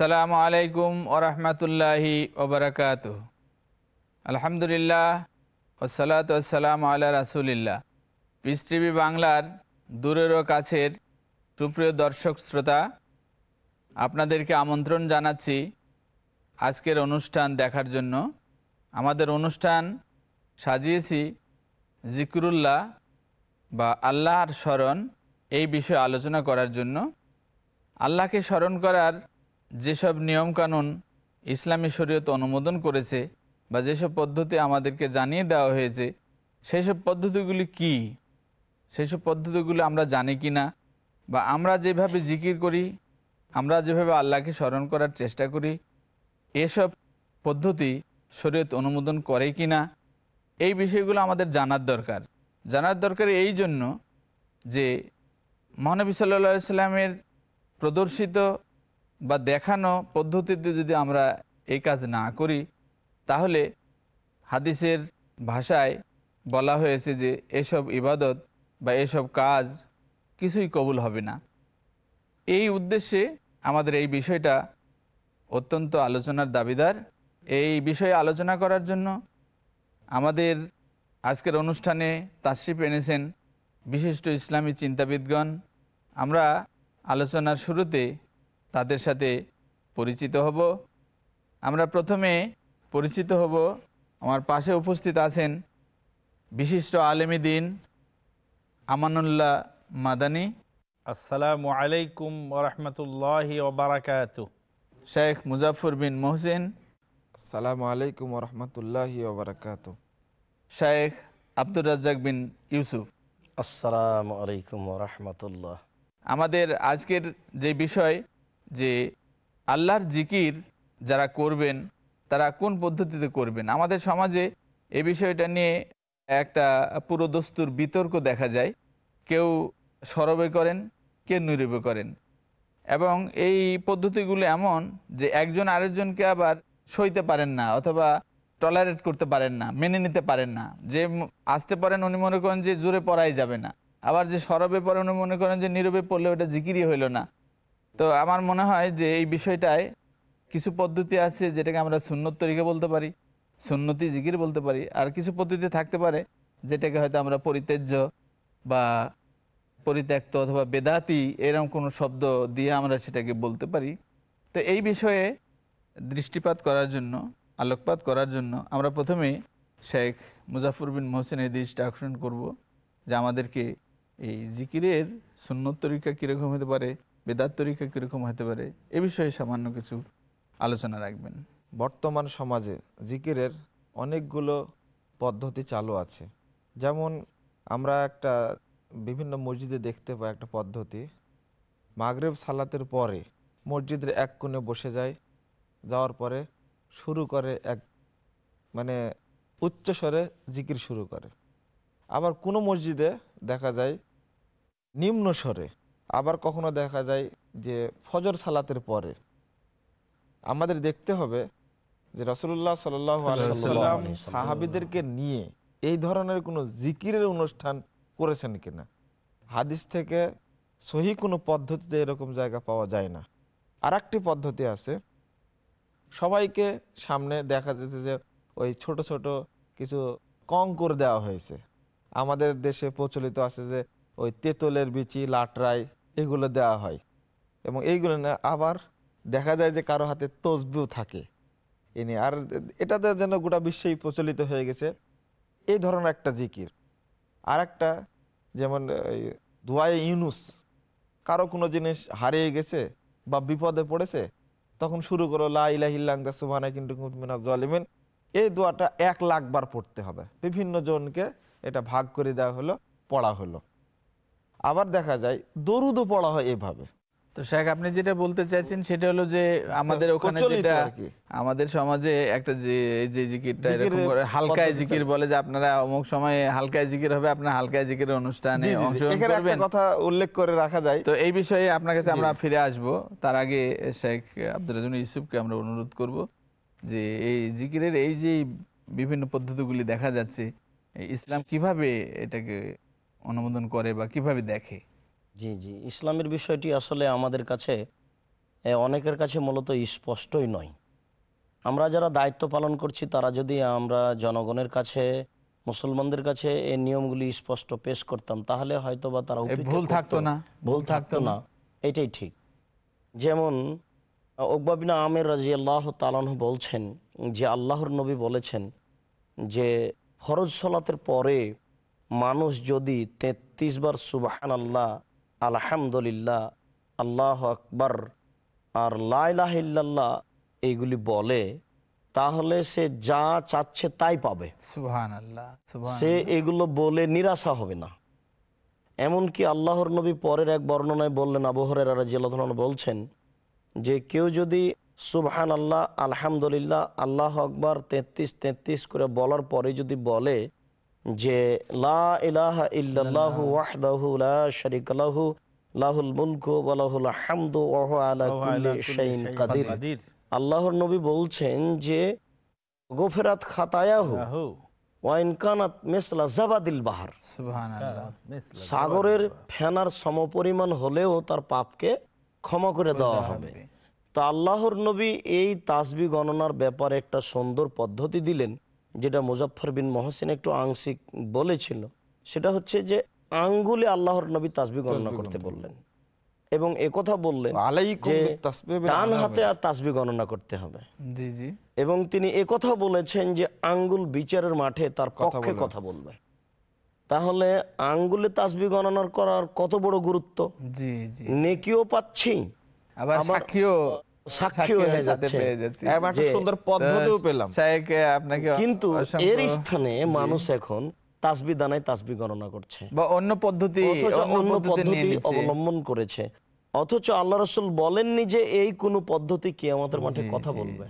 আসসালামু আলাইকুম ও ওরহমতুল্লাহি ওবরাকাত আলহামদুলিল্লাহ ওসালাত ওসালাম আল্লাহ রাসুলিল্লাহ। পিস টিভি বাংলার দূরেরও কাছের সুপ্রিয় দর্শক শ্রোতা, আপনাদেরকে আমন্ত্রণ জানাচ্ছি আজকের অনুষ্ঠান দেখার জন্য। আমাদের অনুষ্ঠান সাজিয়েছি জিকরুল্লাহ বা আল্লাহর স্মরণ এই বিষয়ে আলোচনা করার জন্য। আল্লাহকে স্মরণ করার যেসব নিয়মকানুন ইসলামী শরীয়ত অনুমোদন করেছে বা যেসব পদ্ধতি আমাদেরকে জানিয়ে দেওয়া হয়েছে সেই সব পদ্ধতিগুলি কি? সেই সব পদ্ধতিগুলি আমরা জানি কি না? বা আমরা যেভাবে জিকির করি, আমরা যেভাবে আল্লাহকে স্মরণ করার চেষ্টা করি, এসব পদ্ধতি শরীয়ত অনুমোদন করে কি না? এই বিষয়গুলো আমাদের জানার দরকার। জানার দরকার এই জন্য যে মহানবী সাল্লা সাল্লামের প্রদর্শিত বা দেখানো পদ্ধতিতে যদি আমরা এই কাজ না করি, তাহলে হাদিসের ভাষায় বলা হয়েছে যে এসব ইবাদত বা এসব কাজ কিছুই কবুল হবে না। এই উদ্দেশ্যে আমাদের এই বিষয়টা অত্যন্ত আলোচনার দাবিদার। এই বিষয়ে আলোচনা করার জন্য আমাদের আজকের অনুষ্ঠানে তাশরিফ এনেছেন বিশিষ্ট ইসলামী চিন্তাবিদগণ। আমরা আলোচনার শুরুতে তাদের সাথে পরিচিত হব। আমরা প্রথমে পরিচিত হব। আমার পাশে উপস্থিত আছেন বিশিষ্ট আলেমী দিন আমানুল্লাহ মাদানী। আসসালামু আলাইকুম ওরহমতুল্লাহ ওবরাকাত শেখ মুজাফর বিন মোহসেন। আসসালামু আলাইকুম রহমতুল্লাহি ওবরাকাত শেখ আব্দুর রাজ্জাক বিন ইউসুফ। আসসালামু আলাইকুম রহমতুল্লাহ। আমাদের আজকের যে বিষয় যে আল্লাহর জিকির যারা করবেন, তারা কোন পদ্ধতিতে করবেন? আমাদের সমাজে এ বিষয়টা নিয়ে একটা পুরোদস্তুর বিতর্ক দেখা যায়। কেউ সরবে করেন, কেউ নুরবে করেন। এবং এই পদ্ধতিগুলো এমন যে একজন আরেকজনকে আবার সইতে পারেন না অথবা টলারেট করতে পারেন না, মেনে নিতে পারেন না। যে আসতে পারেন উনি মনে করেন যে জোরে পড়াই যাবে না। আবার যে সরবে পড়ে উনি মনে করেন যে নীরবে পড়লে ওটা জিকিরই হইল না। তো আমার মনে হয় যে এই বিষয়টায় কিছু পদ্ধতি আছে যেটাকে আমরা সুন্নত তরিকা বলতে পারি, সুন্নতি জিকির বলতে পারি, আর কিছু পদ্ধতি থাকতে পারে যেটাকে হয়তো আমরা পরিত্যাজ্য বা পরিত্যক্ত অথবা বেদাতি এরকম কোনো শব্দ দিয়ে আমরা সেটাকে বলতে পারি। তো এই বিষয়ে দৃষ্টিপাত করার জন্য, আলোকপাত করার জন্য আমরা প্রথমে শেখ মুজাফর বিন মোহসেনের দৃষ্টি আকর্ষণ করব যে আমাদেরকে এই জিকিরের সুন্নত তরিকা কীরকম হতে পারে বেদাত তরিকা কীরকম হতে পারে, এ বিষয়ে সামান্য কিছু আলোচনা রাখবেন। বর্তমান সমাজে জিকিরের অনেকগুলো পদ্ধতি চালু আছে। যেমন আমরা একটা বিভিন্ন মসজিদে দেখতে পাই একটা পদ্ধতি, মাগরেব সালাতের পরে মসজিদের এক কোণে বসে যায়, যাওয়ার পরে শুরু করে এক মানে উচ্চ স্বরে জিকির শুরু করে। আবার কোনো মসজিদে দেখা যায় নিম্ন স্বরে আবার কখনো দেখা যায় যে ফজর সালাতের পরে আমাদের দেখতে হবে যে রসুল্লাহ সাল্লাম সাহাবিদেরকে নিয়ে এই ধরনের কোনো জিকিরের অনুষ্ঠান করেছেন কিনা? হাদিস থেকে সহি কোনো পদ্ধতিতে এরকম জায়গা পাওয়া যায় না। আর একটি পদ্ধতি আছে। সবাইকে সামনে দেখা যেতে যে ওই ছোট ছোট কিছু কঙ্কর দেওয়া হয়েছে। আমাদের দেশে প্রচলিত আছে যে ওই তেঁতুলের বিচি লাটরাই এগুলো দেওয়া হয়। এবং এইগুলো আবার দেখা যায় যে কারও হাতে তসবিও থাকে। এনে আর এটাতে যেন গোটা বিশ্বেই প্রচলিত হয়ে গেছে। এই ধরনের একটা জিকির। আর একটা যেমন দোয়ায়ে ইউনুস, কারও কোনো জিনিস হারিয়ে গেছে বা বিপদে পড়েছে, তখন শুরু করো লাইলাহিল্লাংদা সুবানা কিন্তু মিনা জলিমিন। এই দোয়াটা এক লাখ বার পড়তে হবে। বিভিন্ন জনকে এটা ভাগ করে দেওয়া হলো, পড়া হলো। আবার দেখা যায় দরুদও পড়া হয় এভাবে। তো শেখ আপনি যেটা বলতে চাইছেন সেটা হলো যে আমাদের ওখানে যেটা আমাদের সমাজে একটা যে এই যে জিকিরটা এরকম করে হালকায় জিকির বলে যে আপনারা অমুক সময়ে হালকায় জিকির হবে আপনার হালকায় জিকিরের অনুষ্ঠানে। অংশগ্রহণ করবেন। কথা উল্লেখ করে রাখা যায়। তো এই বিষয়ে আপনার কাছে আমরা ফিরে আসব। তার আগে শেখ আব্দুল রাজন ইউসুফকে আমরা অনুরোধ করব যে এই জিকিরের এই যে বিভিন্ন পদ্ধতিগুলি দেখা যাচ্ছে ইসলাম কীভাবে এটাকে অনুমোদন করে বা কীভাবে দেখে? জি জি। ইসলামের বিষয়টি আসলে আমাদের কাছে অনেকের কাছে মূলত স্পষ্টই নয়। আমরা যারা দায়িত্ব পালন করছি তারা যদি আমরা জনগণের কাছে মুসলমানদের কাছে এই নিয়মগুলি স্পষ্ট পেশ করতাম তাহলে হয়তো বা তারা ভুল থাকতো না ভুল থাকতো না। এটাই ঠিক। যেমন ওকবাবিনা আমের রাজি আল্লাহ বলছেন যে আল্লাহর নবী বলেছেন যে ফরজ সলাতের পরে মানুষ যদি তেত্রিশ বার সুবাহান আল্লাহ আলহামদুলিল্লাহ আল্লাহ আকবর আর লাইলাহিল্লাহ এইগুলি বলে তাহলে সে যা চাচ্ছে তাই পাবে। সে এগুলো বলে নিরাশা হবে না। এমনকি আল্লাহর নবী পরের এক বর্ণনায় বললেন আবহরের রাজিয়াল্লাহ বলছেন যে কেউ যদি সুবহান আল্লাহ আলহামদুলিল্লাহ আল্লাহ আকবর তেত্রিশ তেত্রিশ করে বলার পরে যদি বলে যে লা ইলাহা ইল্লাল্লাহু ওয়াহদাহু লা শারিকা লাহু লাহুল মুলকু ওয়া লাহুল হামদু ওয়া হুয়া আলা কুল্লি শাইইন কাদির। কাদির। আল্লাহর নবী বলছেন যে গোফেরাত খাতায়াহু রাহু ওয়াইন কানাত মেসলা জাবাদিল বাহার। সাগরের ফেনার সমপরিমাণ হলেও তার পাপকে ক্ষমা করে দেওয়া হবে। তো আল্লাহর নবী এই তাসবি গণনার ব্যাপারে একটা সুন্দর পদ্ধতি দিলেন। যেটা মুজফর বিন মহসিন একটু আংশিক বলেছিল সেটা হচ্ছে যে আঙ্গুলে আল্লাহর নবী তাসবি গণনা করতে বললেন। এবং একথা বললেন যে ডান হাতে আর তাসবি গণনা করতে হবে। জি জি। এবং তিনি একথা বলেছেন যে আঙ্গুল বিচারের মাঠে তার পক্ষে কথা বলবে। তাহলে আঙ্গুলে তাসবি গণনা করার কত বড় গুরুত্ব? জি জি। নেকিও পাচ্ছি। আবার আবার সাক্ষীও সাক্ষীও হয়ে যাচ্ছে। পেয়ে যাচ্ছি। এবং একটা যে- সুন্দর পদ্ধতিও পেলাম। আপনাকে কিন্তু এর স্থানে মানুষ এখন তাসবি দানায় তাসবি গণনা করছে। বা অন্য পদ্ধতি অন্য অন্য পদ্ধতি নিয়ে পদ্ধতি নিচ্ছে। অবলম্বন করেছে। অথচ আল্লাহ রসুল বলেননি যে এই কোন পদ্ধতি কি আমাদের মাঠে কথা বলবে।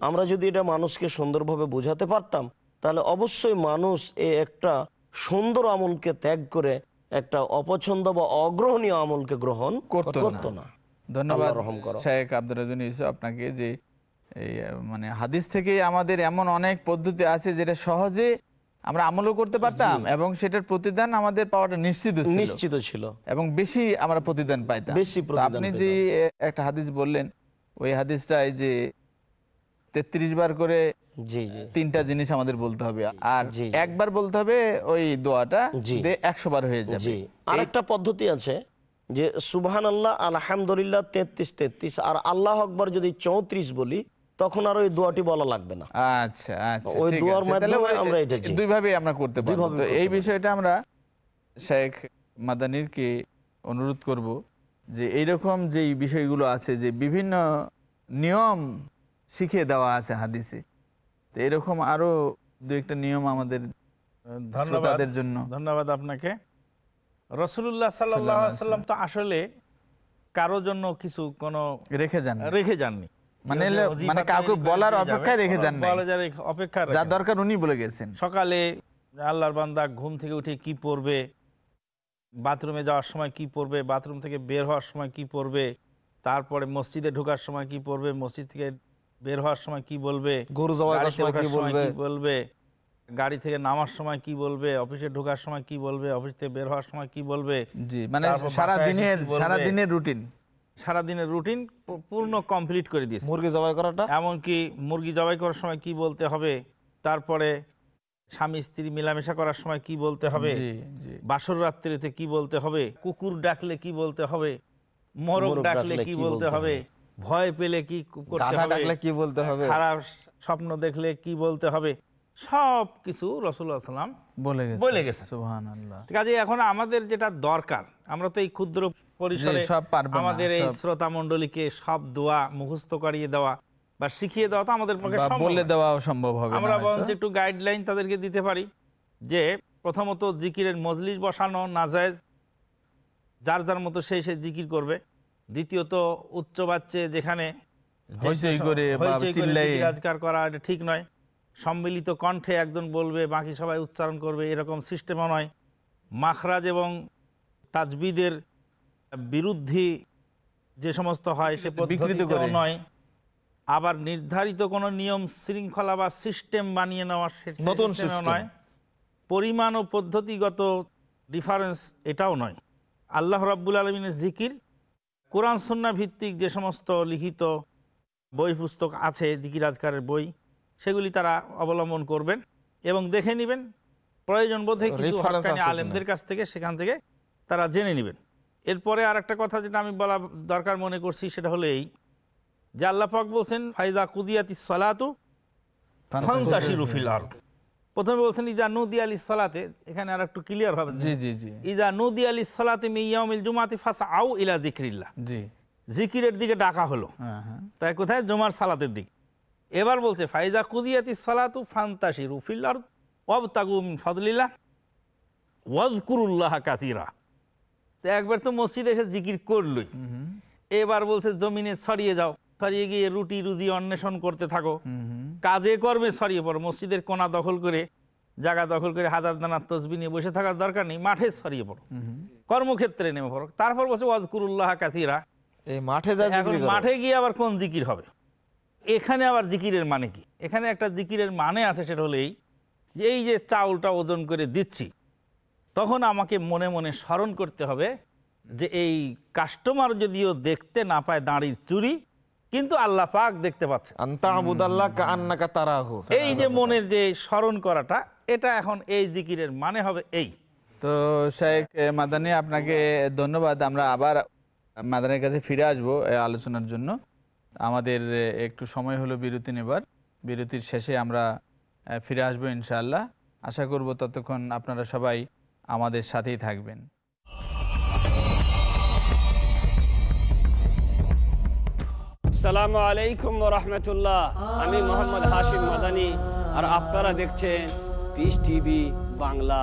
আমরা যদি এটা মানুষকে সুন্দরভাবে বোঝাতে পারতাম তাহলে অবশ্যই মানুষ এই একটা সুন্দর আমলকে ত্যাগ করে একটা অপছন্দ বা অগ্রহণীয় আমলকে গ্রহণ করতো না। ধন্যবাদ রহম করো। শেখ আব্দুল রাজন ইউসুফ আপনাকে যে এই মানে হাদিস থেকে আমাদের এমন অনেক পদ্ধতি আছে যেটা সহজে আমরা আমলও করতে পারতাম এবং সেটার প্রতিদান আমাদের পাওয়াটা নিশ্চিত নিশ্চিত ছিল। এবং বেশি আমরা প্রতিদান পাইতাম। বেশি আপনি যে একটা হাদিস বললেন ওই হাদিসটাই যে তেত্রিশ বার করে তিনটা জিনিস আমাদের বলতে হবে। আর। একবার বলতে হবে ওই দোয়াটা একশো বার হয়ে যাবে। জি। আরেকটা পদ্ধতি আছে যে সুবহান আল্লাহ আলহামদুলিল্লাহ তেত্রিশ তেত্রিশ আর আল্লাহ আকবর যদি চৌত্রিশ বলি তখন আর ওই দোয়াটি বলা লাগবে না। আচ্ছা আচ্ছা ওই দোয়ার মাধ্যমে আমরা এটা জি। দুইভাবে আমরা করতে পারব। তো এই বিষয়টা আমরা শেখ মাদানিরকে অনুরোধ করব যে এইরকম যে বিষয়গুলো আছে যে বিভিন্ন নিয়ম শিখিয়ে দেওয়া আছে হাদিসে তো এরকম আরও দু একটা নিয়ম আমাদের ধন্যবাদ জন্য। ধন্যবাদ আপনাকে। রসুল্লাহ সাল্লাম তো আসলে কারও জন্য কিছু কোনো রেখে যান রেখে যাননি। মানে কেউ যে এলে- অজিফা মানে কাউকে বলার অপেক্ষায় রেখে যান নাই। বলা যায় অপেক্ষা যা দরকার উনি বলে গেছেন। সকালে আল্লাহর বান্দা ঘুম থেকে উঠে কি পড়বে বাথরুমে যাওয়ার সময় কি পড়বে বাথরুম থেকে বের হওয়ার সময় কি পড়বে তারপরে মসজিদে ঢোকার সময় কি পড়বে মসজিদ থেকে বের হওয়ার সময় কি বলবে গরু গাড়িতে সময় কি বলবে গাড়ি থেকে নামার সময় কি বলবে অফিসে ঢোকার সময় কি বলবে অফিস থেকে বের হওয়ার সময় কি বলবে জি মানে তারপর সারা বাসায় এসে দিনের বলবে? সারা দিনের রুটিন সারাদিনের রুটিন পূর্ণ কমপ্লিট করে দিয়েছে। মুরগি জবাই করাটা? এমনকি মুরগি জবাই করার সময় কি বলতে হবে তারপরে স্বামী স্ত্রী মেলামেশা করার সময় কি বলতে হবে জি জি। বাসর রাত্রিতে কি বলতে হবে কুকুর ডাকলে কি বলতে হবে মরক মোরগ ডাকলে কি বলতে হবে ভয় পেলে কি করতে হবে ডাকলে কি বলতে হবে? খারাপ স্বপ্ন দেখলে কি বলতে হবে সব কিছু রসুল্লাহ সাল্লাম বলে গেছে। বলে গেছে। কাজে এখন আমাদের যেটা দরকার আমরা তো এই ক্ষুদ্র পরিসরে আমাদের এই শ্রোতা মণ্ডলীকে সব দোয়া মুখস্থ করিয়ে দেওয়া বা শিখিয়ে দেওয়া তো আমাদের পক্ষে বলে সম্ভব হবে আমরা বরঞ্চ একটু গাইডলাইন তাদেরকে দিতে পারি যে প্রথমত জিকিরের মজলিস বসানো নাজায়েজ যার যার মতো সেই সে জিকির করবে। দ্বিতীয়ত উচ্চ বাচ্চে যেখানে হইচই করা এটা ঠিক নয়। সম্মিলিত কণ্ঠে একজন বলবে বাকি সবাই উচ্চারণ করবে এরকম সিস্টেমও নয়। মাখরাজ এবং তাজবিদের বিরুদ্ধে যে সমস্ত হয় সে পদ্ধতিতেও নয়। আবার নির্ধারিত কোনো নিয়ম শৃঙ্খলা বা সিস্টেম বানিয়ে নেওয়া নতুন নয়। পরিমাণ ও পদ্ধতিগত ডিফারেন্স এটাও নয়। আল্লাহ রাব্বুল আলমিনের জিকির কোরআন সন্না ভিত্তিক যে সমস্ত লিখিত বই পুস্তক আছে জিকির আজকারের বই সেগুলি তারা অবলম্বন করবেন এবং দেখে নেবেন। প্রয়োজন বোধে কিছু। আলেমদের কাছ থেকে সেখান থেকে তারা জেনে নেবেন। এরপরে আর একটা কথা যেটা আমি বলা দরকার মনে করছি সেটা হলো এই যে আল্লাহ পাক বলছেন ফাইদা কুদিয়াতি সালাতু ফান্তাশিরু ফিল আরদ। প্রথমে বলছেন ইজা নুদি আলি সালাতে এখানে আর একটু ক্লিয়ার হবে। জি জি জি। ইজা নুদি আলি সালাতে মিয়াউমিল জুমাতি ফাসা আউ ইলা যিকরিল্লাহ। জি। জিকিরের দিকে ডাকা হলো। হ্যাঁ হ্যাঁ। তাই কোথায়? জুমার সালাতের দিক। এবার বলছে ফাইজা কুদিয়াতি সালাতু ফান্তাশিরু ফিল আরদ ওয়াবতাগু মিন ফাদলিল্লাহ ওয়াজকুরুল্লাহ কাসীরা। তো একবার তো মসজিদে এসে জিকির করলই। এবার বলছে জমিনে ছড়িয়ে যাও ছড়িয়ে গিয়ে রুটি রুজি অন্বেষণ করতে থাকো। কাজে কর্মে ছড়িয়ে পড়ো মসজিদের কোনা দখল করে জায়গা দখল করে হাজার দানার তসবি নিয়ে বসে থাকার দরকার নেই মাঠে ছড়িয়ে পড়ো। কর্মক্ষেত্রে নেমে পড়ো। তারপর বলছে ওয়াজকুরুল্লাহ কাসিরা। এই মাঠে মাঠে গিয়ে আবার কোন জিকির হবে? এখানে আবার জিকিরের মানে কি? এখানে একটা জিকিরের মানে আছে সেটা হলো এই যে এই যে চাউলটা ওজন করে দিচ্ছি তখন আমাকে মনে মনে স্মরণ করতে হবে যে এই কাস্টমার যদিও দেখতে না পায় দাঁড়ির চুরি কিন্তু আল্লাহ পাক দেখতে পাচ্ছে। এই যে মনের যে স্মরণ করাটা এটা এখন এই জিকিরের মানে হবে এই। তো শেখ মাদানি আপনাকে ধন্যবাদ। আমরা আবার মাদানের কাছে ফিরে আসব আলোচনার জন্য। আমাদের একটু সময় হলো বিরতি নেবার। বিরতির শেষে আমরা ফিরে আসব ইনশাআল্লাহ। আশা করব ততক্ষণ আপনারা সবাই আমাদের সাথেই থাকবেন। রহমতুল্লাহ। আমি মোহাম্মদ মাদানি, আর আপনারা দেখছেন পিস টিভি বাংলা।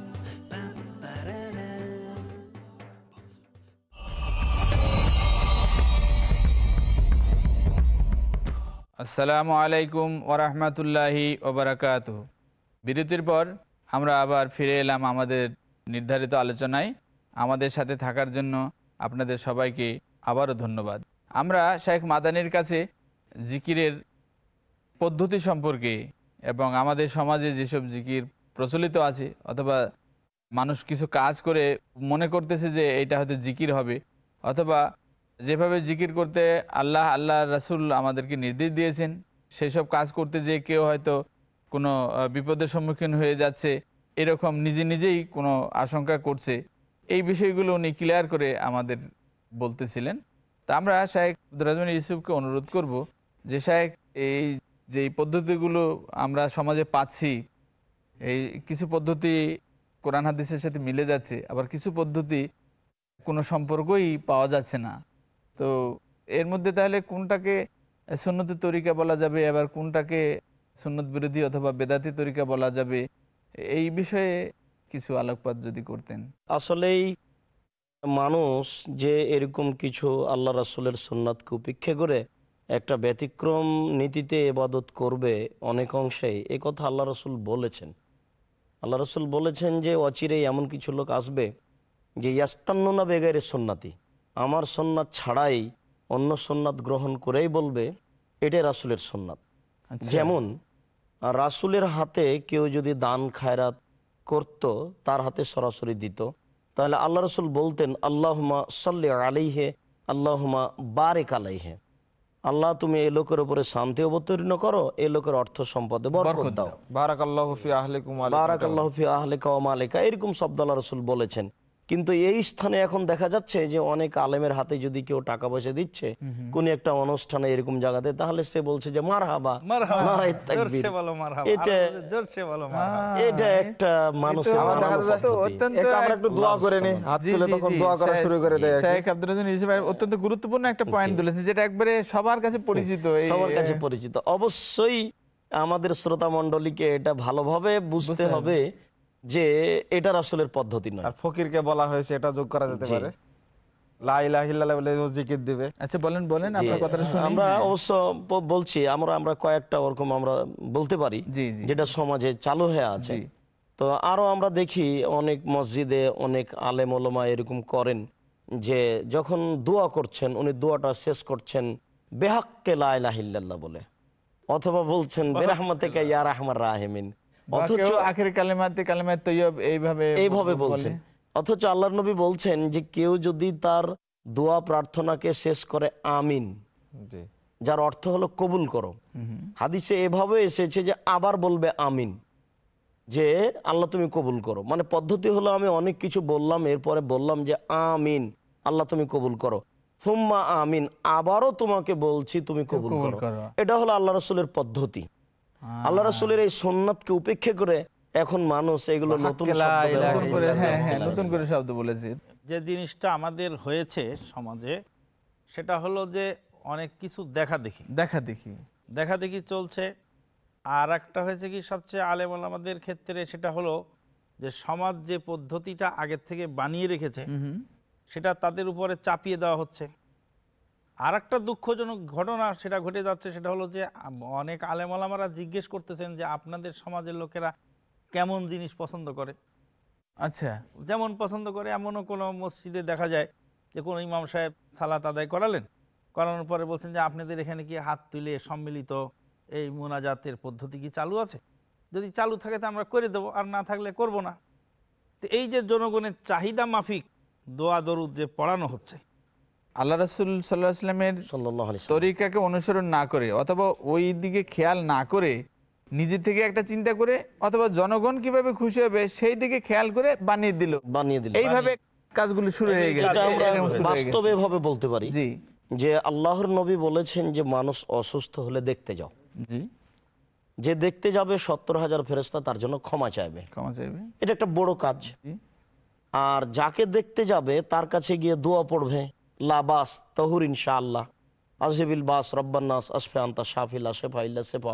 আসসালামু আলাইকুম ওরহমতুল্লাহি ওবরাকাত বিরতির পর আমরা আবার ফিরে এলাম আমাদের নির্ধারিত আলোচনায়। আমাদের সাথে থাকার জন্য আপনাদের সবাইকে আবারও ধন্যবাদ। আমরা শেখ মাদানির কাছে জিকিরের পদ্ধতি সম্পর্কে এবং আমাদের সমাজে যেসব জিকির প্রচলিত আছে অথবা মানুষ কিছু কাজ করে মনে করতেছে যে এটা হয়তো জিকির হবে অথবা যেভাবে জিকির করতে আল্লাহ আল্লাহ রাসুল আমাদেরকে নির্দেশ দিয়েছেন সেই সব কাজ করতে যে কেউ হয়তো কোনো বিপদের সম্মুখীন হয়ে যাচ্ছে, এরকম নিজে নিজেই কোনো আশঙ্কা করছে, এই বিষয়গুলো উনি ক্লিয়ার করে আমাদের বলতেছিলেন। তা আমরা শাহেক আব্দুর ইউসুফকে অনুরোধ করব যে শাহেক এই যে পদ্ধতিগুলো আমরা সমাজে পাচ্ছি, এই কিছু পদ্ধতি কোরআন হাদিসের সাথে মিলে যাচ্ছে, আবার কিছু পদ্ধতি কোনো সম্পর্কই পাওয়া যাচ্ছে না। তো এর মধ্যে তাহলে কোনটাকে সুন্নতের তরিকা বলা যাবে, আবার কোনটাকে সুন্নত বিরোধী অথবা বেদাতি তরিকা বলা যাবে? এই বিষয়ে কিছু আলোকপাত যদি করতেন। আসলেই মানুষ যে এরকম কিছু আল্লাহ রাসুলের সুন্নাতকে উপেক্ষা করে একটা ব্যতিক্রম নীতিতে এবাদত করবে অনেক অংশেই, এ কথা আল্লাহ রসুল বলেছেন। আল্লাহ রসুল বলেছেন যে, অচিরেই এমন কিছু লোক আসবে যে, ইয়াস্তান্ননা বেগের সন্ন্যাতি আমার সন্ন্যাত ছাড়াই অন্য সন্ন্যাত গ্রহণ করেই বলবে এটাই রাসুলের সন্ন্যাত। আচ্ছা। যেমন রাসুলের হাতে কেউ যদি দান খায়রাত করত তার হাতে সরাসরি দিত। তাহলে আল্লাহ রসুল বলতেন আল্লাহমা সাল্লি আলাইহে আল্লাহমা বারেক আলাইহে। আল্লাহ তুমি এই লোকের উপরে শান্তি অবতীর্ণ করো এই লোকের অর্থ সম্পদে বরকত দাও। বারাক আল্লাহ আহলেকা এরকম শব্দ আল্লাহ রসুল বলেছেন। কিন্তু এই স্থানে এখন দেখা যাচ্ছে যে অনেক আলেমের হাতে যদি কেউ টাকা পয়সা দিচ্ছে কোন একটা অনুষ্ঠানে এরকম জায়গাতে তাহলে সে বলছে যে মার হাবা। এটা একটা পদ্ধতি। অত্যন্ত একটু দোয়া করে নি হাত তুলে তখন দোয়া করা শুরু করে দেয়। শেখ আব্দুল রাজিন ইউসুফ ভাই অত্যন্ত গুরুত্বপূর্ণ একটা পয়েন্ট তুলেছেন যেটা একবারে সবার কাছে পরিচিত সবার কাছে পরিচিত। অবশ্যই আমাদের শ্রোতা মন্ডলীকে এটা ভালোভাবে বুঝতে হবে যে এটা আসলের পদ্ধতি নয়। আর ফকিরকে বলা হয়েছে এটা যোগ করা যেতে পারে। লা ইলাহা ইল্লাল্লাহ বলে ও জিকির দিবে। আচ্ছা বলেন বলেন আপনার জি। কথাটা শুনি। আমরা অবশ্য বলছি আমরা আমরা কয়েকটা ওরকম আমরা বলতে পারি জি জি। যেটা সমাজে চালু হয়ে আছে। তো আরও আমরা দেখি অনেক মসজিদে অনেক আলেম ওলমা এরকম করেন যে যখন দোয়া করছেন উনি দোয়াটা শেষ করছেন বেহাক্কে লাইলাহিল্লাহ বলে। অথবা বলছেন বেরাহমতে ইয়া রাহমার রাহিমিন। অথচ আখের কালেমাতে কালেমাত তৈয়ব এইভাবে এইভাবে বলে। বলছেন। অথচ আল্লাহর নবী বলছেন যে কেউ যদি তার দোয়া প্রার্থনাকে শেষ করে আমিন যার অর্থ হলো কবুল করো। হাদিসে এভাবে এসেছে যে আবার বলবে আমিন যে আল্লাহ তুমি কবুল করো। মানে পদ্ধতি হলো আমি অনেক কিছু বললাম এরপরে বললাম যে আমিন আল্লাহ তুমি কবুল করো। ফুম্মা আমিন আবারও তোমাকে বলছি তুমি কবুল করো। এটা হলো আল্লাহ রসুলের পদ্ধতি। আল্লাহ রসুলের এই সোননাথকে উপেক্ষা করে এখন মানুষ এগুলো নতুন। হ্যাঁ হ্যাঁ নতুন করে শব্দ বলেছে। যে জিনিসটা আমাদের হয়েছে সমাজে সেটা হলো যে অনেক কিছু দেখা দেখি। দেখা দেখি। দেখা দেখি চলছে। আর একটা হয়েছে কি সবচেয়ে আলেম আমাদের ক্ষেত্রে সেটা হলো যে সমাজ যে পদ্ধতিটা আগের থেকে বানিয়ে রেখেছে সেটা তাদের উপরে চাপিয়ে দেওয়া হচ্ছে। আর একটা দুঃখজনক ঘটনা সেটা ঘটে যাচ্ছে সেটা হলো যে অনেক আলেমালামারা জিজ্ঞেস করতেছেন যে আপনাদের সমাজের লোকেরা কেমন জিনিস পছন্দ করে? আচ্ছা। যেমন পছন্দ করে এমনও কোনো মসজিদে দেখা যায় যে কোনো ইমাম সাহেব সালাত আদায় করালেন করানোর পরে বলছেন যে আপনাদের এখানে কি হাত তুলে সম্মিলিত এই মোনাজাতের পদ্ধতি কি চালু আছে? যদি চালু থাকে তো আমরা করে দেবো আর না থাকলে করব না। তো এই যে জনগণের চাহিদা মাফিক দোয়া দরুদ যে পড়ানো হচ্ছে আল্লাহ রাসুল সাল্লাহ আসলামের। তরিকাকে অনুসরণ না করে অথবা ওই দিকে খেয়াল না করে নিজে থেকে একটা চিন্তা করে অথবা জনগণ কীভাবে খুশি হবে সেই দিকে খেয়াল করে বানিয়ে দিল। বানিয়ে দিল এইভাবে কাজগুলো হয়ে শুরু হয়ে গেছে। বাস্তবে ভাবে বলতে পারি জি। যে আল্লাহর নবী বলেছেন যে মানুষ অসুস্থ হলে দেখতে যাও। জি। যে দেখতে যাবে সত্তর হাজার ফেরেস্তা তার জন্য ক্ষমা চাইবে। ক্ষমা চাইবে। এটা একটা বড় কাজ। আর যাকে দেখতে যাবে তার কাছে গিয়ে দোয়া পড়বে। লাবাস তহুর ইনশা আল্লাহ আজহেবিল বাস রব্বান্নাস আসফে আন্তা শাফিলা শেফা ইল্লা সেফা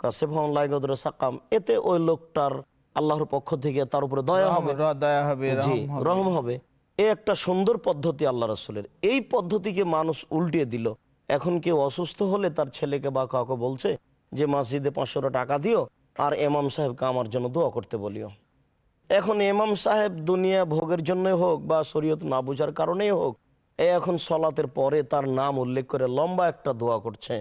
কাসেফাউল্লাহর সাকাম। এতে ওই লোকটার আল্লাহর পক্ষ থেকে তার উপরে দয়া হবে। দয়া হবে রহম হবে। এ একটা সুন্দর পদ্ধতি আল্লাহ রসুলের। এই পদ্ধতিকে মানুষ উল্টিয়ে দিল। এখন কেউ অসুস্থ হলে তার ছেলেকে বা কাউকে বলছে যে মসজিদে পাঁচশো টাকা দিও আর এমাম সাহেবকে আমার জন্য দোয়া করতে বলিও। এখন এমাম সাহেব দুনিয়া ভোগের জন্য হোক বা শরীয়ত না বুঝার কারণেই হোক এখন সলাতের পরে তার নাম উল্লেখ করে লম্বা একটা দোয়া করছে।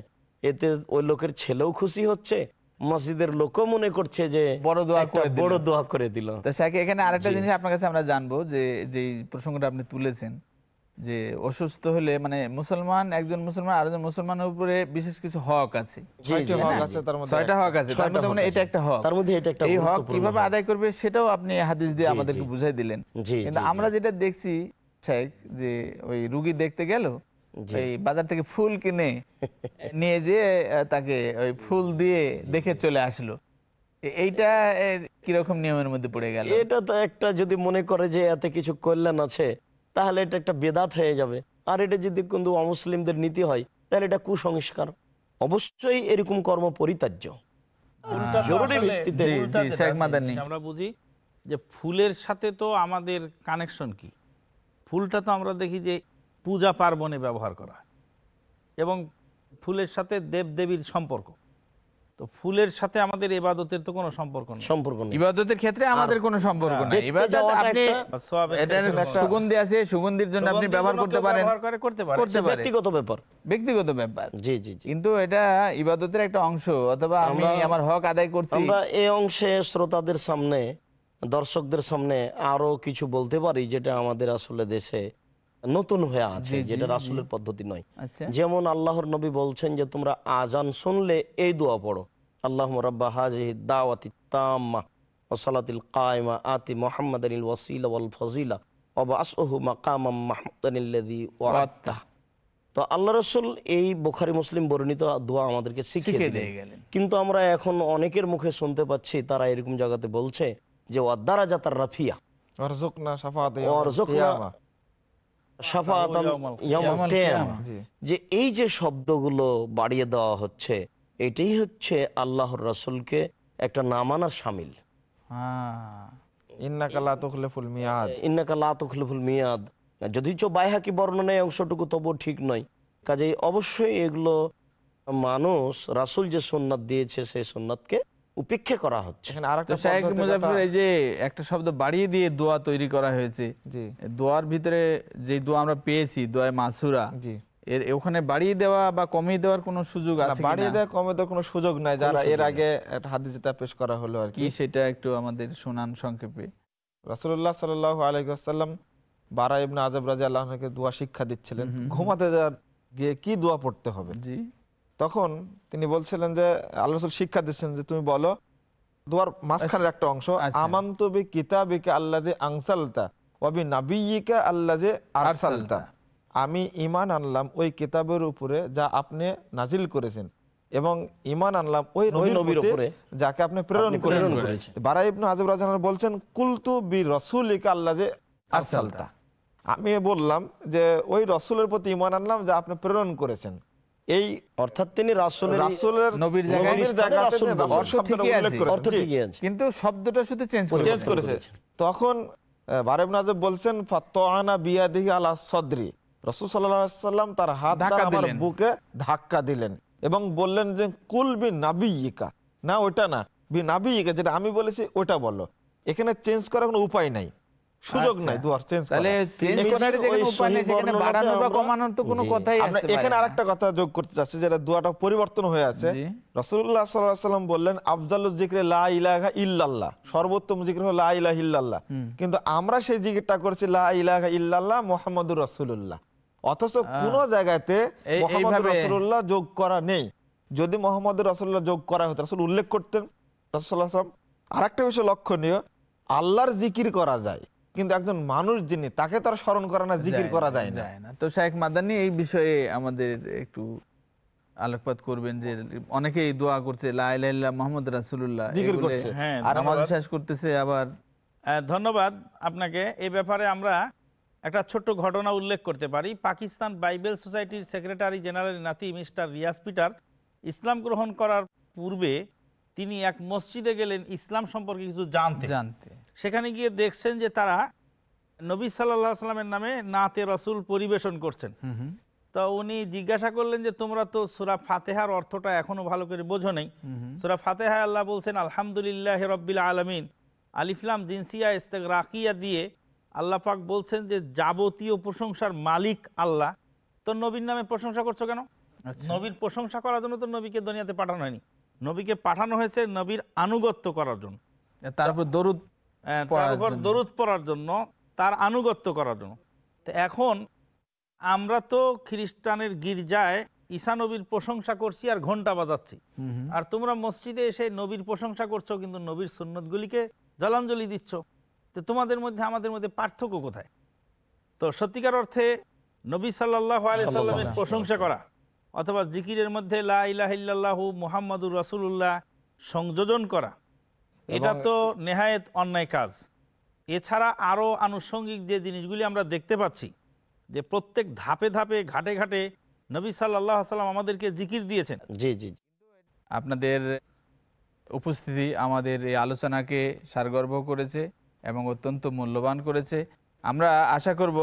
এতে ওই লোকের ছেলেও খুশি হচ্ছে মসজিদের লোকও মনে করছে যে বড় দোয়া করে বড় দোয়া করে দিল। তো শাকে এখানে আরেকটা। জিনিস আপনার কাছে আমরা জানব যে যে প্রসঙ্গটা আপনি তুলেছেন যে অসুস্থ হলে মানে মুসলমান একজন মুসলমান আরেকজন মুসলমানের উপরে বিশেষ কিছু হক আছে। জি, ছয়টি জি, হক জি। আছে তার মধ্যে ছয়টা হক আছে তার মধ্যে মানে এটা একটা হক। তার মধ্যে এটা একটা এই হক কীভাবে আদায় করবে সেটাও আপনি হাদিস দিয়ে আমাদেরকে বুঝাই দিলেন। কিন্তু আমরা যেটা দেখছি শেখ যে ওই রুগী দেখতে গেল। এই বাজার থেকে ফুল কিনে নিয়ে যে তাকে ওই ফুল দিয়ে দেখে চলে আসলো। এইটা কীরকম নিয়মের মধ্যে পড়ে গেল? এটা তো একটা যদি মনে করে যে এতে কিছু কল্যাণ আছে তাহলে এটা একটা বেদাত হয়ে যাবে। আর এটা যদি কিন্তু অমুসলিমদের নীতি হয় তাহলে এটা কুসংস্কার। অবশ্যই এরকম কর্ম পরিত্যাজ্য। আমরা বুঝি যে ফুলের সাথে তো আমাদের কানেকশন কি? ফুলটা তো আমরা দেখি যে পূজা পার্বণে ব্যবহার করা এবং ফুলের সাথে দেব দেবীর সম্পর্ক। তো ফুলের সাথে আমাদের এবাদতের তো কোনো সম্পর্ক নেই। সম্পর্ক নেই। ইবাদতের ক্ষেত্রে আমাদের কোনো সম্পর্ক নাই। দেখতে ইবাদত আপনি সুগন্ধি আছে সুগন্ধির জন্য আপনি ব্যবহার করতে পারেন। ব্যবহার করে করতে করতে পারে। ব্যক্তিগত ব্যাপার। ব্যক্তিগত ব্যাপার। জি জি জি। কিন্তু এটা ইবাদতের একটা অংশ অথবা আমি আমার হক আদায় করছি। আমরা এই অংশে শ্রোতাদের সামনে দর্শকদের সামনে আরও কিছু বলতে পারি যেটা আমাদের আসলে দেশে নতুন হয়ে আছে যেটা রাসুলের পদ্ধতি নয়। আচ্ছা। যেমন আল্লাহর নবী বলছেন যে তোমরা আজান শুনলে এই দোয়া পড়ো। আল্লাহ রব্বা হাজিহি দাওয়াতি তাম্মা ওসালাতিল কায়মা আতি মোহাম্মদ আনিল ওয়াসিলা ওয়াল ফজিলা ওবাসহু মাকামাম মাহমুদানিল্লাযী ওয়াত্তা তো আল্লাহ রসুল এই বুখারি মুসলিম বর্ণিত দোয়া আমাদেরকে শিখিয়ে শিখিয়ে দিয়ে গেলেন। কিন্তু আমরা এখন অনেকের মুখে শুনতে পাচ্ছি তারা এরকম জায়গাতে বলছে যে ওয়াদ্দারা জাতার রাফিয়া। যে এই যে শব্দগুলো বাড়িয়ে দেওয়া হচ্ছে এটাই হচ্ছে আল্লাহর রসুলকে একটা নামানার সামিল। হ্যাঁ। বাইহাকি বর্ণনায় অংশটুকু তবু ঠিক নয়। কাজেই অবশ্যই এগুলো মানুষ রাসুল যে সুন্নাত দিয়েছে সেই সুন্নাতকে উপেক্ষা করা হচ্ছে। এই যে একটা শব্দ বাড়িয়ে দিয়ে দোয়া তৈরি করা হয়েছে দোয়ার ভিতরে যে দোয়া আমরা পেয়েছি দোয়া মাসুরা জি। এর ওখানে বাড়িয়ে দেওয়া বা কমিয়ে দেওয়ার কোনো সুযোগ আছে বাড়িয়ে দেওয়া কমে দেওয়ার কোনো সুযোগ নাই। যারা এর আগে একটা হাদিস যেটা পেশ করা হলো আর কি। কি সেটা একটু আমাদের শোনান সংক্ষেপে। রাসূলুল্লাহ সাল্লাল্লাহু আলাইহি ওয়াসাল্লাম বারা ইবনে আযাব রাদিয়াল্লাহু আনহুকে দোয়া শিক্ষা দিচ্ছিলেন। ঘুমাতে যাওয়ার গিয়ে কি দোয়া পড়তে হবে? জি। তখন তিনি বলছিলেন যে আল্লাহ রাসূল শিক্ষা দিচ্ছেন যে তুমি বলো দোয়ার মাঝখানের একটা অংশ আচ্ছা। আমান্তু বি কিতাবিকা আল্লাযী আনসালতা ওয়া বি নাবিয়্যিকা আল্লাযী আরসালতা। আমি ঈমান আনলাম ওই কিতাবের উপরে যা আপনি নাজিল করেছেন এবং ইমান আনলাম ওই নবীর উপরে যাকে আপনি প্রেরণ করেছেন। করেছেন। বারা ইবনু রাদিয়াল্লাহু আনহু বলছেন কুলতু বি রাসূলিকা আল্লাযী আরসালতা। আমি বললাম যে ওই রসুলের প্রতি ইমান আনলাম যা আপনি প্রেরণ করেছেন। এই অর্থাৎ তিনি রাসুলের রাসূলের নবীর জায়গায় কিন্তু শব্দটা শুধু চেঞ্জ চেঞ্জ করেছে। তখন বারেব নাজব বলছেন ফাতোয়ানা বিয়াদিহি আলা সদরি। রসুল সাল্লাম তার হাত দ্বারা আমার বুকে ধাক্কা দিলেন এবং বললেন যে কুল বি নাবিয়িকা। না ওটা না। বি নাবিয়িকা যেটা আমি বলেছি ওটা বলো। এখানে চেঞ্জ করার কোনো উপায় নাই। সুযোগ আচ্ছা। নাই দুয়ার চেঞ্জ তাহলে চেঞ্জ করার যেখানে উপায় নেই সেখানে বর্ণনাতে বা কমানোর তো কোনো কথাই আসতে এখানে পারে। আরেকটা কথা যোগ করতে চাচ্ছি যেটা দুয়াটা পরিবর্তন হয়ে আছে। রসুল্লাহ সাল্লাম বললেন লা ইলাহা ইল্লাল্লাহ। সর্বোত্তম জিক্র হলো লা ইলাহা ইল্লাল্লাহ। কিন্তু আমরা সেই জিকিরটা করছি লা ইলাহা ইল্লাল্লাহ মুহাম্মাদুর রাসূলুল্লাহ। অথচ কোন জায়গাতে মোহাম্মদ রাসূলুল্লাহ যোগ করা নেই। যদি মোহাম্মদ রাসূলুল্লাহ যোগ করা হতো রাসূল উল্লেখ করতেন রাসূলুল্লাহ সাল্লাম। আরেকটা বিষয় লক্ষণীয় আল্লাহর জিকির করা যায়। কিন্তু একজন মানুষ যিনি তাকে তার স্মরণ করা না জিকির করা যায় না। তো শাহেখ মাদানি এই বিষয়ে আমাদের একটু আলোকপাত করবেন যে অনেকেই দোয়া করছে লা ইলাহা ইল্লাল্লাহ মুহাম্মদ রাসূলুল্লাহ জিকির করছে। আর নামাজ ধন্যবাদ। শেষ করতেছে আবার ধন্যবাদ আপনাকে। এই ব্যাপারে আমরা একটা ছোট্ট ঘটনা উল্লেখ করতে পারি। পাকিস্তান বাইবেল সোসাইটির সেক্রেটারি জেনারেল নাতি মিস্টার রিয়াজ পিটার ইসলাম গ্রহণ করার পূর্বে তিনি এক মসজিদে গেলেন ইসলাম সম্পর্কে কিছু জানতে। জানতে। সেখানে গিয়ে দেখছেন যে তারা নবী সাল্লাহ সাল্লামের নামে নাতে রসুল পরিবেশন করছেন। তো উনি জিজ্ঞাসা করলেন যে তোমরা তো সুরা ফাতেহার অর্থটা এখনও ভালো করে বোঝো নেই? সুরা ফাতেহা আল্লাহ বলছেন আলহামদুলিল্লাহ রব্বিল আলমিন। আলিফলাম জিনসিয়া ইস্তেক রাকিয়া দিয়ে আল্লাহ পাক বলছেন যে যাবতীয় প্রশংসার মালিক আল্লাহ। তো নবীর নামে প্রশংসা করছ কেন? আচ্ছা। নবীর প্রশংসা করার জন্য তো নবীকে দুনিয়াতে পাঠানো হয়নি। নবীকে পাঠানো হয়েছে নবীর আনুগত্য করার জন্য। তারপর দরুদ তার উপর দরুদ পড়ার জন্য তার আনুগত্য করার জন্য। তো এখন আমরা তো খ্রিস্টানের গির্জায় ঈসা নবীর প্রশংসা করছি আর ঘণ্টা বাজাচ্ছি। আর তোমরা মসজিদে এসে নবীর প্রশংসা করছ কিন্তু নবীর সুন্নতগুলিকে জলাঞ্জলি দিচ্ছ। তো তোমাদের মধ্যে আমাদের মধ্যে পার্থক্য কোথায়? তো সত্যিকার অর্থে নবী সাল্লাহ আলাইসাল্লামের প্রশংসা করা অথবা জিকিরের মধ্যে লা ইলাহা ইল্লাল্লাহু মুহাম্মাদুর রাসূলুল্লাহ সংযোজন করা এটা তো নেহায়েত অন্যায় কাজ। এছাড়া আরও আনুষঙ্গিক যে জিনিসগুলি আমরা দেখতে পাচ্ছি যে প্রত্যেক ধাপে ধাপে ঘাটে ঘাটে নবী সাল্লাহ সাল্লাম আমাদেরকে জিকির দিয়েছেন। জি জি। আপনাদের উপস্থিতি আমাদের এই আলোচনাকে সারগর্ভ করেছে এবং অত্যন্ত মূল্যবান করেছে। আমরা আশা করব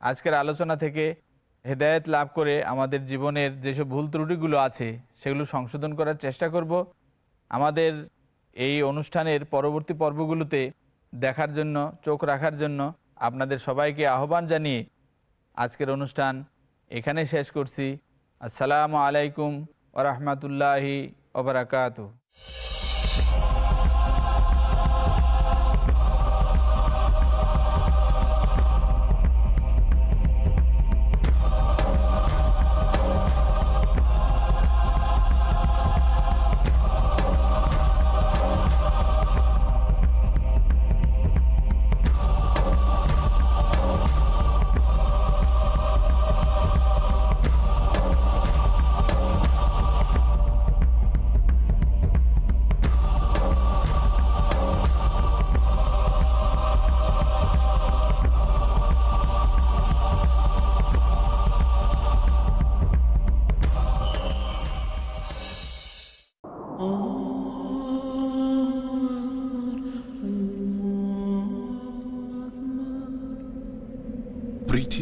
আজকের আলোচনা থেকে হেদায়েত লাভ করে আমাদের জীবনের যেসব ভুল ত্রুটিগুলো আছে সেগুলো সংশোধন করার চেষ্টা করব। আমাদের এই অনুষ্ঠানের পরবর্তী পর্বগুলোতে দেখার জন্য, চোখ রাখার জন্য আপনাদের সবাইকে আহ্বান জানিয়ে আজকের অনুষ্ঠান এখানে শেষ করছি। আসসালামু আলাইকুম ওরহমতুল্লাহি ওবরাকাতু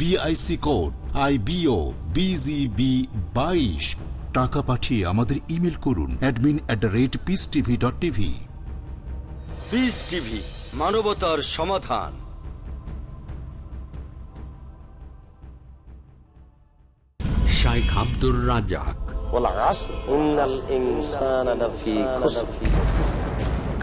BIC code I BO BGB বাইশ। টাকা পাঠিয়ে আমাদের ইমেল করুন admin at the rate Peace TV dot TV Peace TV মানবতার সমাধান। শাইখ আব্দুর রাজাক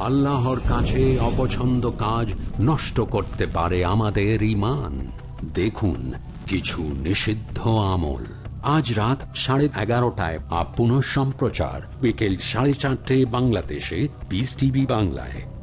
আল্লাহর কাছে অপছন্দ কাজ নষ্ট করতে পারে আমাদের ইমান দেখুন, কিছু নিষিদ্ধ আমল। আজ রাত সাড়ে এগারোটায় আপ পুনঃ সম্প্রচার বিকেল সাড়ে চারটে বাংলাদেশে বিস টিভি বাংলায়।